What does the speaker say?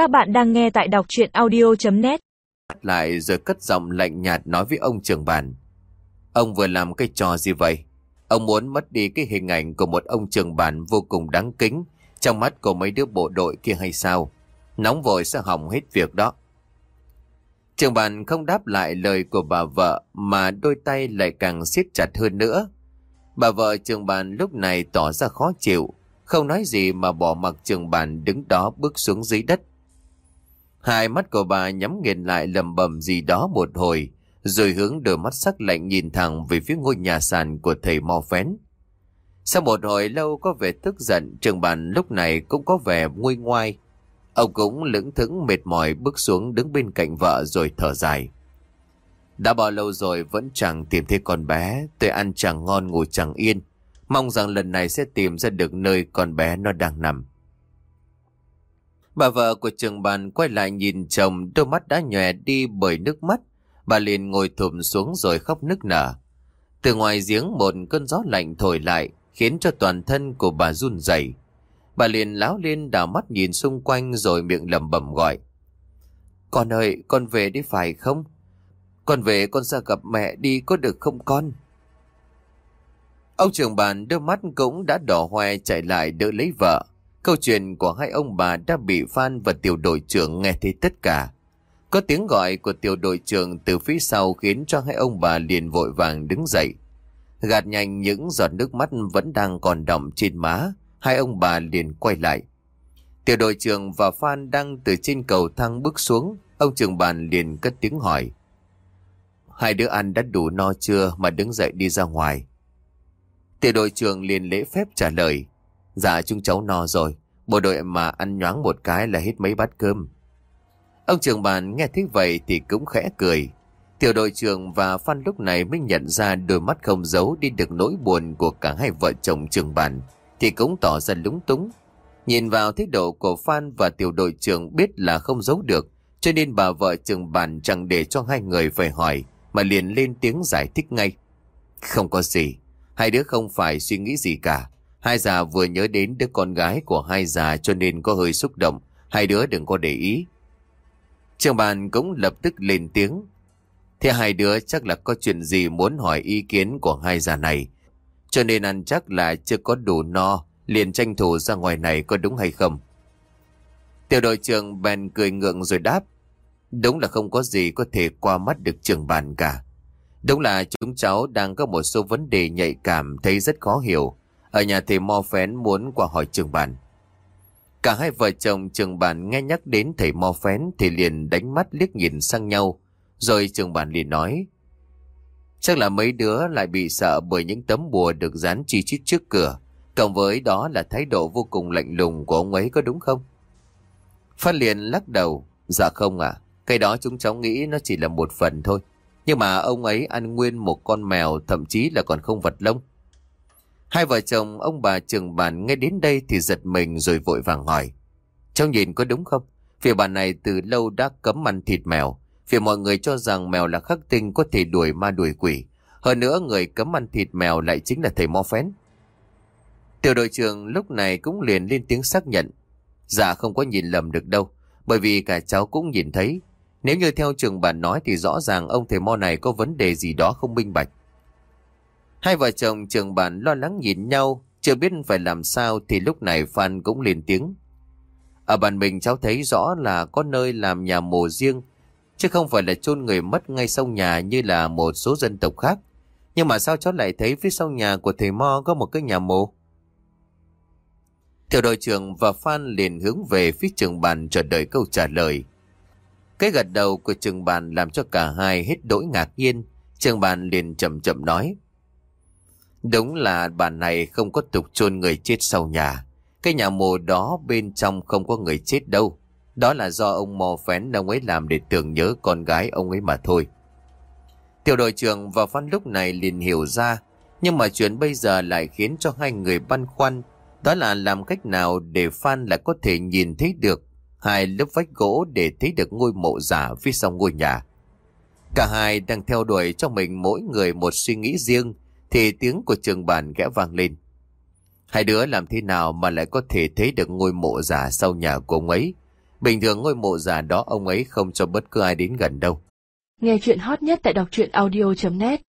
Các bạn đang nghe tại đọc chuyện audio.net lại rồi cất giọng lạnh nhạt nói với ông trưởng bàn. Ông vừa làm cái trò gì vậy? Ông muốn mất đi cái hình ảnh của một ông trưởng bàn vô cùng đáng kính trong mắt của mấy đứa bộ đội kia hay sao? Nóng vội sẽ hỏng hết việc đó. Trường bàn không đáp lại lời của bà vợ mà đôi tay lại càng siết chặt hơn nữa. Bà vợ trường bàn lúc này tỏ ra khó chịu, không nói gì mà bỏ mặc trường bàn đứng đó bước xuống dưới đất. Hai mắt của bà nhắm nghiền lại lầm bầm gì đó một hồi, rồi hướng đôi mắt sắc lạnh nhìn thẳng về phía ngôi nhà sàn của thầy Mo Phén. Sau một hồi lâu có vẻ tức giận, trường bàn lúc này cũng có vẻ nguôi ngoai. Ông cũng lững thững mệt mỏi bước xuống đứng bên cạnh vợ rồi thở dài. Đã bao lâu rồi vẫn chẳng tìm thấy con bé, tôi ăn chẳng ngon ngủ chẳng yên. Mong rằng lần này sẽ tìm ra được nơi con bé nó đang nằm. Bà vợ của trường bàn quay lại nhìn chồng đôi mắt đã nhòe đi bởi nước mắt. Bà liền ngồi thụm xuống rồi khóc nức nở. Từ ngoài giếng một cơn gió lạnh thổi lại khiến cho toàn thân của bà run rẩy. Bà liền láo lên đảo mắt nhìn xung quanh rồi miệng lẩm bẩm gọi. Con ơi, con về đi phải không? Con về con ra gặp mẹ đi có được không con? Ông trưởng bàn đôi mắt cũng đã đỏ hoe chạy lại đỡ lấy vợ. Câu chuyện của hai ông bà đã bị Phan và tiểu đội trưởng nghe thấy tất cả. Có tiếng gọi của tiểu đội trưởng từ phía sau khiến cho hai ông bà liền vội vàng đứng dậy. Gạt nhanh những giọt nước mắt vẫn đang còn đọng trên má, hai ông bà liền quay lại. Tiểu đội trưởng và Phan đang từ trên cầu thang bước xuống, ông trưởng bàn liền cất tiếng hỏi. Hai đứa ăn đã đủ no chưa mà đứng dậy đi ra ngoài. Tiểu đội trưởng liền lễ phép trả lời. Dạ chúng cháu no rồi, bộ đội mà ăn nhoáng một cái là hết mấy bát cơm. Ông trưởng bàn nghe thấy vậy thì cũng khẽ cười. Tiểu đội trưởng và Phan lúc này mới nhận ra đôi mắt không giấu đi được nỗi buồn của cả hai vợ chồng trường bàn, thì cũng tỏ ra lúng túng. Nhìn vào thái độ của Phan và tiểu đội trưởng biết là không giấu được, cho nên bà vợ trường bàn chẳng để cho hai người phải hỏi, mà liền lên tiếng giải thích ngay. Không có gì, hai đứa không phải suy nghĩ gì cả. Hai già vừa nhớ đến đứa con gái của hai già cho nên có hơi xúc động, hai đứa đừng có để ý. Trường bàn cũng lập tức lên tiếng. Thế hai đứa chắc là có chuyện gì muốn hỏi ý kiến của hai già này. Cho nên ăn chắc là chưa có đủ no, liền tranh thủ ra ngoài này có đúng hay không? Tiểu đội trưởng bèn cười ngượng rồi đáp. Đúng là không có gì có thể qua mắt được trường bàn cả. Đúng là chúng cháu đang có một số vấn đề nhạy cảm thấy rất khó hiểu. Ở nhà thầy Mo Phén muốn qua hỏi trường bản Cả hai vợ chồng trường bản nghe nhắc đến thầy Mo Phén thì liền đánh mắt liếc nhìn sang nhau. Rồi trường bản liền nói. Chắc là mấy đứa lại bị sợ bởi những tấm bùa được dán chi chít trước cửa. Cộng với đó là thái độ vô cùng lạnh lùng của ông ấy có đúng không? Phát liền lắc đầu. Dạ không ạ. Cái đó chúng cháu nghĩ nó chỉ là một phần thôi. Nhưng mà ông ấy ăn nguyên một con mèo, thậm chí là còn không vật lông. Hai vợ chồng, ông bà trường bản nghe đến đây thì giật mình rồi vội vàng hỏi. Cháu nhìn có đúng không? Phía bản này từ lâu đã cấm ăn thịt mèo. Vì mọi người cho rằng mèo là khắc tinh có thể đuổi ma đuổi quỷ. Hơn nữa, người cấm ăn thịt mèo lại chính là thầy Mo Phén. Tiểu đội trưởng lúc này cũng liền lên tiếng xác nhận. Dạ không có nhìn lầm được đâu. Bởi vì cả cháu cũng nhìn thấy. Nếu như theo trường bản nói thì rõ ràng ông thầy Mo này có vấn đề gì đó không minh bạch. Hai vợ chồng trường bản lo lắng nhìn nhau, chưa biết phải làm sao thì lúc này Phan cũng lên tiếng. Ở bản mình cháu thấy rõ là có nơi làm nhà mồ riêng, chứ không phải là chôn người mất ngay sau nhà như là một số dân tộc khác. Nhưng mà sao cháu lại thấy phía sau nhà của thầy Mo có một cái nhà mồ? Tiểu đội trưởng và Phan liền hướng về phía trường bàn chờ đợi câu trả lời. Cái gật đầu của trường bàn làm cho cả hai hết đỗi ngạc nhiên. Trường bàn liền chậm chậm nói. Đúng là bà này không có tục chôn người chết sau nhà. Cái nhà mồ đó bên trong không có người chết đâu. Đó là do ông mò phén ông ấy làm để tưởng nhớ con gái ông ấy mà thôi. Tiểu đội trưởng và Phan lúc này liền hiểu ra. Nhưng mà chuyện bây giờ lại khiến cho hai người băn khoăn. Đó là làm cách nào để Phan lại có thể nhìn thấy được hai lớp vách gỗ để thấy được ngôi mộ giả phía sau ngôi nhà. Cả hai đang theo đuổi cho mình mỗi người một suy nghĩ riêng thì tiếng của trường bàn ghé vang lên. Hai đứa làm thế nào mà lại có thể thấy được ngôi mộ giả sau nhà của ông ấy? Bình thường ngôi mộ giả đó ông ấy không cho bất cứ ai đến gần đâu. Nghe chuyện hot nhất tại đọc truyện audio.net